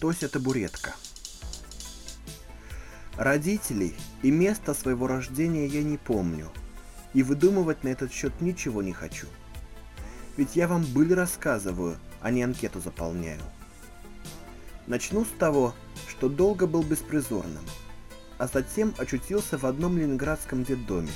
Тося Табуретка. Родителей и места своего рождения я не помню, и выдумывать на этот счет ничего не хочу. Ведь я вам быль рассказываю, а не анкету заполняю. Начну с того, что долго был беспризорным, а затем очутился в одном ленинградском детдоме.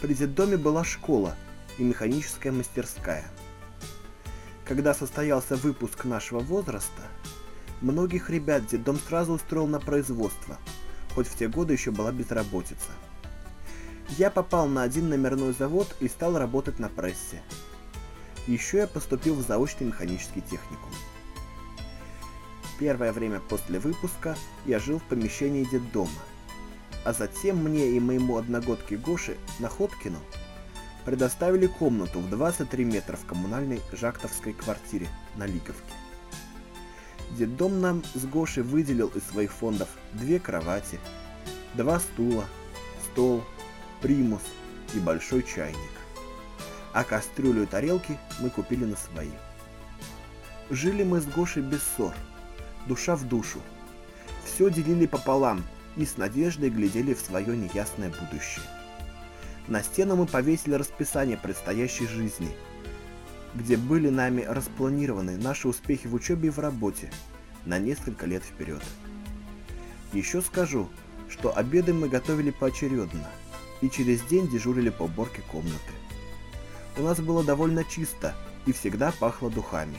При детдоме была школа и механическая мастерская. Когда состоялся выпуск нашего возраста, многих ребят детдом сразу устроил на производство, хоть в те годы еще была безработица. Я попал на один номерной завод и стал работать на прессе. Еще я поступил в заочный механический техникум. Первое время после выпуска я жил в помещении детдома, а затем мне и моему одногодке Гоше Находкину предоставили комнату в 23 метра в коммунальной жактовской квартире на Лиговке. Детдом нам с Гошей выделил из своих фондов две кровати, два стула, стол, примус и большой чайник. А кастрюлю и тарелки мы купили на свои. Жили мы с Гошей без ссор, душа в душу. Все делили пополам и с надеждой глядели в свое неясное будущее. На стену мы повесили расписание предстоящей жизни, где были нами распланированы наши успехи в учебе и в работе на несколько лет вперед. Еще скажу, что обеды мы готовили поочередно и через день дежурили по уборке комнаты. У нас было довольно чисто и всегда пахло духами.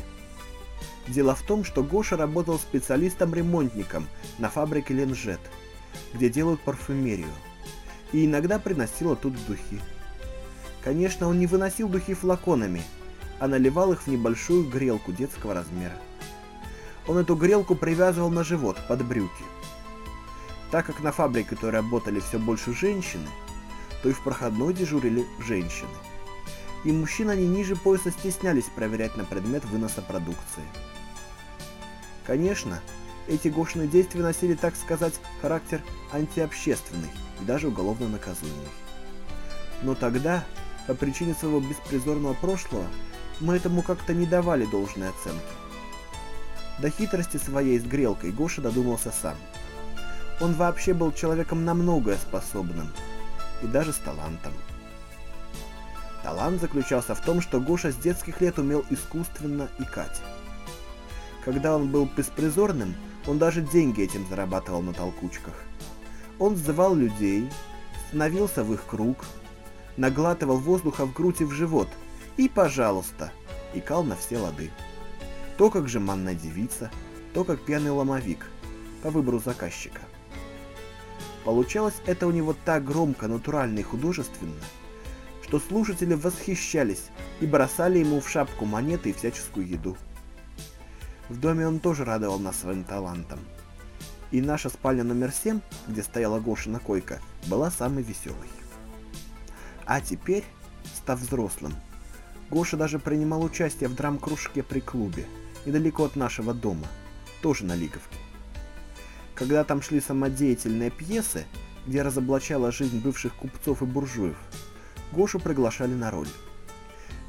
Дело в том, что Гоша работал специалистом-ремонтником на фабрике Ленжет, где делают парфюмерию, и иногда приносил оттуда духи. Конечно, он не выносил духи флаконами, а наливал их в небольшую грелку детского размера. Он эту грелку привязывал на живот, под брюки. Так как на фабрике то работали все больше женщины, то и в проходной дежурили женщины. И мужчин они ниже пояса стеснялись проверять на предмет выноса продукции. Конечно, эти гошные действия носили, так сказать, характер антиобщественный и даже уголовно наказуемый. Но тогда, по причине своего беспризорного прошлого, мы этому как-то не давали должной оценки. До хитрости своей с грелкой Гоша додумался сам. Он вообще был человеком на многое способным, и даже с талантом. Талант заключался в том, что Гоша с детских лет умел искусственно икать. Когда он был беспризорным, он даже деньги этим зарабатывал на толкучках. Он сзывал людей, становился в их круг, наглатывал воздуха в грудь и в живот, и, пожалуйста, икал на все лады. То как жеманная девица, то как пьяный ломовик, по выбору заказчика. Получалось это у него так громко, натурально и художественно, что слушатели восхищались и бросали ему в шапку монеты и всяческую еду. В доме он тоже радовал нас своим талантом. И наша спальня номер 7, где стояла Гошина койка, была самой веселой. А теперь, став взрослым, Гоша даже принимал участие в драм-кружке при клубе, недалеко от нашего дома, тоже на Лиговке. Когда там шли самодеятельные пьесы, где разоблачала жизнь бывших купцов и буржуев, Гошу приглашали на роль.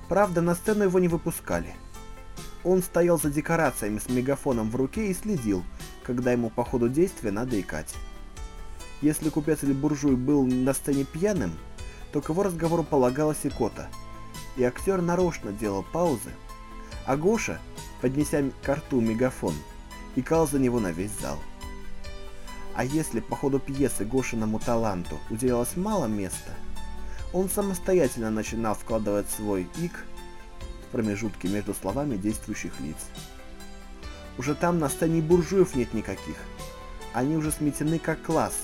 Правда, на сцену его не выпускали – он стоял за декорациями с мегафоном в руке и следил, когда ему по ходу действия надо икать. Если купец или буржуй был на сцене пьяным, то к его разговору полагалась икота, и актер нарочно делал паузы, а Гоша, поднеся к рту мегафон, икал за него на весь зал. А если по ходу пьесы Гошиному таланту уделялось мало места, он самостоятельно начинал вкладывать свой ик промежутки между словами действующих лиц. Уже там на сцене буржуев нет никаких. Они уже сметены как класс,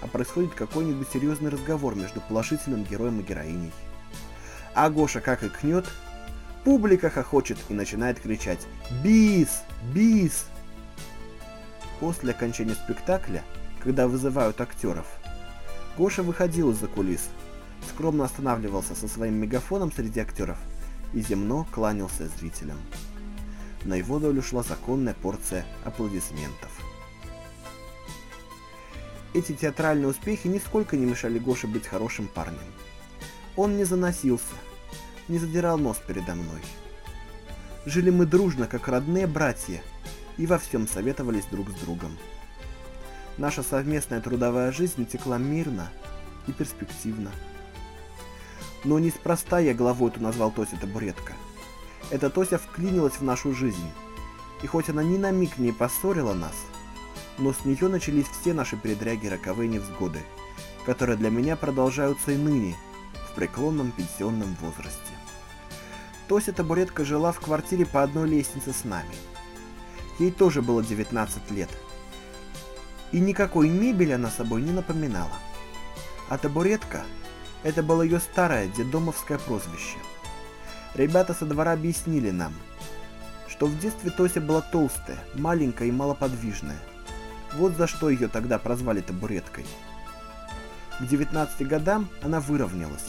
а происходит какой-нибудь серьезный разговор между положительным героем и героиней. А Гоша как и кнет, публика хохочет и начинает кричать «Бис! Бис!». После окончания спектакля, когда вызывают актеров, Гоша выходил из-за кулис, скромно останавливался со своим мегафоном среди актеров и земно кланялся зрителям. На его долю шла законная порция аплодисментов. Эти театральные успехи нисколько не мешали Гоше быть хорошим парнем. Он не заносился, не задирал нос передо мной. Жили мы дружно, как родные братья, и во всем советовались друг с другом. Наша совместная трудовая жизнь текла мирно и перспективно. Но неспроста я главой эту назвал Тося Табуретка. Эта Тося вклинилась в нашу жизнь, и хоть она ни на миг не поссорила нас, но с нее начались все наши передряги роковые невзгоды, которые для меня продолжаются и ныне, в преклонном пенсионном возрасте. Тося Табуретка жила в квартире по одной лестнице с нами. Ей тоже было 19 лет. И никакой мебели она собой не напоминала. А табуретка – это было ее старое дедомовское прозвище. Ребята со двора объяснили нам, что в детстве Тося была толстая, маленькая и малоподвижная. Вот за что ее тогда прозвали табуреткой. К 19 годам она выровнялась.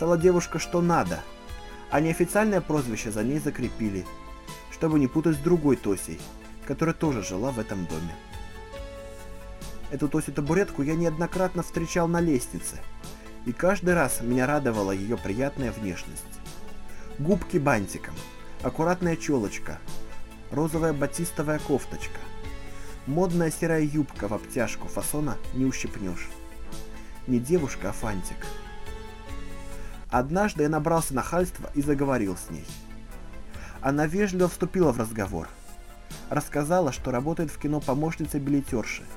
Стала девушка что надо, а неофициальное прозвище за ней закрепили, чтобы не путать с другой Тосей, которая тоже жила в этом доме. Эту Тосю-табуретку я неоднократно встречал на лестнице, и каждый раз меня радовала ее приятная внешность. Губки бантиком, аккуратная челочка, розовая батистовая кофточка, модная серая юбка в обтяжку фасона не ущипнешь. Не девушка, а фантик. Однажды я набрался нахальства и заговорил с ней. Она вежливо вступила в разговор. Рассказала, что работает в кино помощницей билетерши –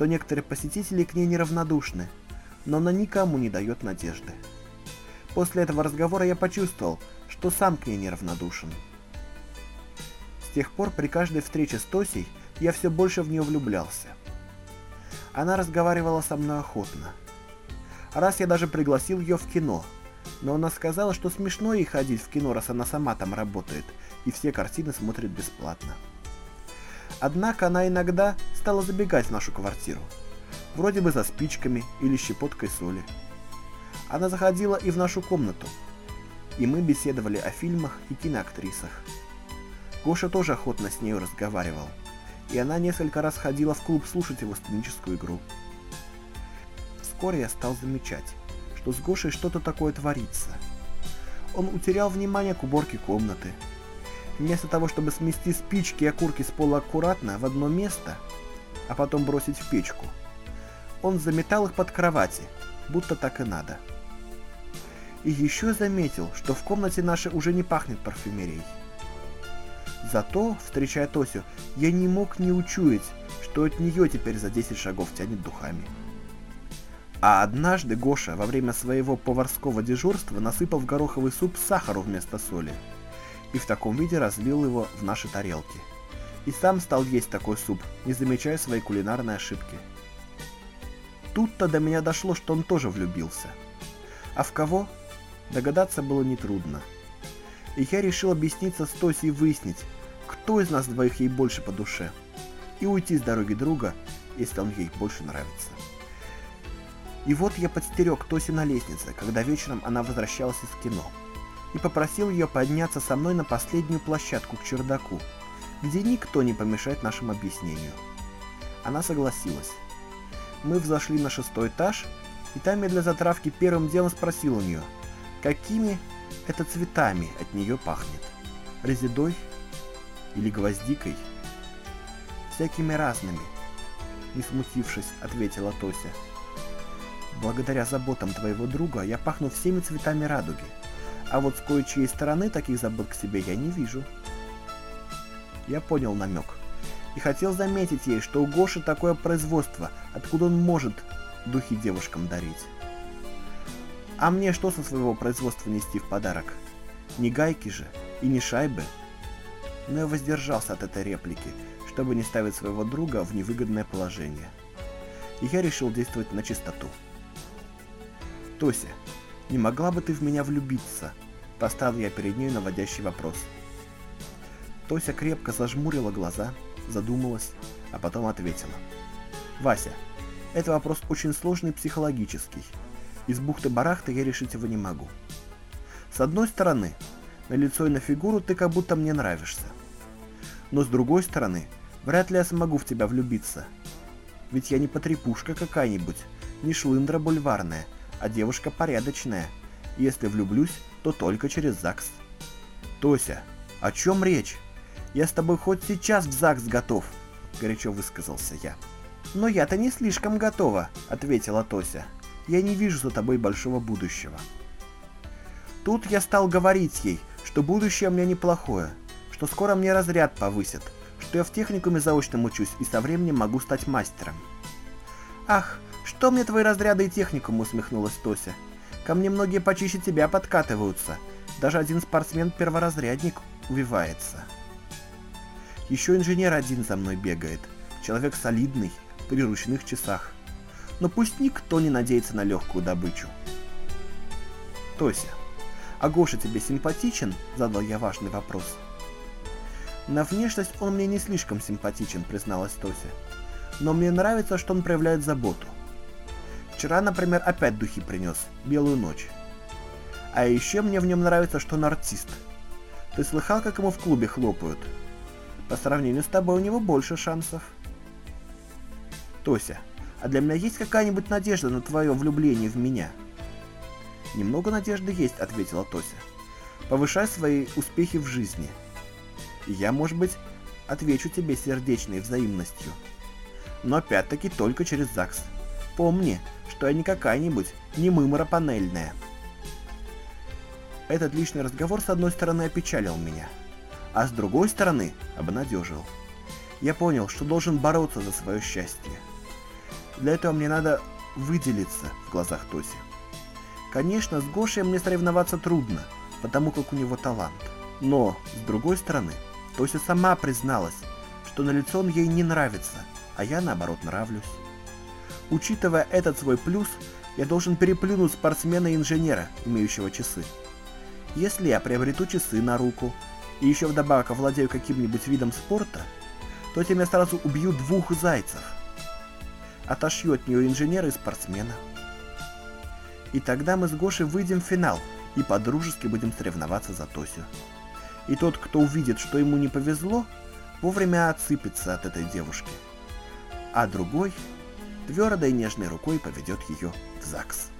что некоторые посетители к ней неравнодушны, но она никому не дает надежды. После этого разговора я почувствовал, что сам к ней неравнодушен. С тех пор при каждой встрече с Тосей я все больше в нее влюблялся. Она разговаривала со мной охотно. Раз я даже пригласил ее в кино, но она сказала, что смешно ей ходить в кино, раз она сама там работает, и все картины смотрит бесплатно. Однако она иногда стала забегать в нашу квартиру. Вроде бы за спичками или щепоткой соли. Она заходила и в нашу комнату. И мы беседовали о фильмах и киноактрисах. Гоша тоже охотно с нею разговаривал. И она несколько раз ходила в клуб слушать его сценическую игру. Вскоре я стал замечать, что с Гошей что-то такое творится. Он утерял внимание к уборке комнаты, Вместо того, чтобы смести спички и окурки с пола аккуратно в одно место, а потом бросить в печку, он заметал их под кровати, будто так и надо. И еще заметил, что в комнате нашей уже не пахнет парфюмерией. Зато, встречая Тосю, я не мог не учуять, что от нее теперь за 10 шагов тянет духами. А однажды Гоша во время своего поварского дежурства насыпал в гороховый суп сахару вместо соли – и в таком виде разлил его в наши тарелки. И сам стал есть такой суп, не замечая своей кулинарной ошибки. Тут-то до меня дошло, что он тоже влюбился. А в кого? Догадаться было нетрудно. И я решил объясниться с Тоси и выяснить, кто из нас двоих ей больше по душе, и уйти с дороги друга, если он ей больше нравится. И вот я подстерег Тоси на лестнице, когда вечером она возвращалась из кино и попросил ее подняться со мной на последнюю площадку к чердаку, где никто не помешает нашему объяснению. Она согласилась. Мы взошли на шестой этаж, и там я для затравки первым делом спросил у нее, какими это цветами от нее пахнет. Резидой или гвоздикой? Всякими разными, не смутившись, ответила Тося. Благодаря заботам твоего друга я пахну всеми цветами радуги. А вот с кое-чьей стороны таких забот к себе я не вижу. Я понял намек. И хотел заметить ей, что у Гоши такое производство, откуда он может духи девушкам дарить. А мне что со своего производства нести в подарок? Не гайки же и не шайбы. Но я воздержался от этой реплики, чтобы не ставить своего друга в невыгодное положение. И я решил действовать на чистоту. Тося, не могла бы ты в меня влюбиться? Поставил я перед ней наводящий вопрос. Тося крепко зажмурила глаза, задумалась, а потом ответила. Вася, это вопрос очень сложный психологический. Из бухты-барахты я решить его не могу. С одной стороны, на лицо и на фигуру ты как будто мне нравишься. Но с другой стороны, вряд ли я смогу в тебя влюбиться. Ведь я не потрепушка какая-нибудь, не шлындра бульварная, а девушка порядочная. Если влюблюсь, то только через ЗАГС. Тося, о чем речь? Я с тобой хоть сейчас в ЗАГС готов, горячо высказался я. Но я-то не слишком готова, ответила Тося. Я не вижу за тобой большого будущего. Тут я стал говорить ей, что будущее у меня неплохое, что скоро мне разряд повысят, что я в техникуме заочном учусь и со временем могу стать мастером. «Ах, что мне твои разряды и техникум?» — усмехнулась Тося. «Ко мне многие почище тебя подкатываются. Даже один спортсмен-перворазрядник увивается. Еще инженер один за мной бегает. Человек солидный, при ручных часах. Но пусть никто не надеется на легкую добычу. Тося, а Гоша тебе симпатичен? Задал я важный вопрос. На внешность он мне не слишком симпатичен, призналась Тося. Но мне нравится, что он проявляет заботу. Вчера, например, опять духи принес, белую ночь. А еще мне в нем нравится, что он артист. Ты слыхал, как ему в клубе хлопают? По сравнению с тобой у него больше шансов. Тося, а для меня есть какая-нибудь надежда на твое влюбление в меня? Немного надежды есть, ответила Тося. Повышай свои успехи в жизни. Я, может быть, отвечу тебе сердечной взаимностью. Но опять-таки только через ЗАГС. Помни, что я не какая-нибудь, не мымора панельная. Этот личный разговор с одной стороны опечалил меня, а с другой стороны обнадежил. Я понял, что должен бороться за свое счастье. Для этого мне надо выделиться в глазах Тоси. Конечно, с Гошей мне соревноваться трудно, потому как у него талант. Но, с другой стороны, Тося сама призналась, что на лицо он ей не нравится, а я наоборот нравлюсь. Учитывая этот свой плюс, я должен переплюнуть спортсмена-инженера, имеющего часы. Если я приобрету часы на руку и еще вдобавок овладею каким-нибудь видом спорта, то тем я сразу убью двух зайцев. Отошью от нее инженера и спортсмена. И тогда мы с Гошей выйдем в финал и по-дружески будем соревноваться за Тосю. И тот, кто увидит, что ему не повезло, вовремя отсыпется от этой девушки. А другой твердой нежной рукой поведет ее в ЗАГС.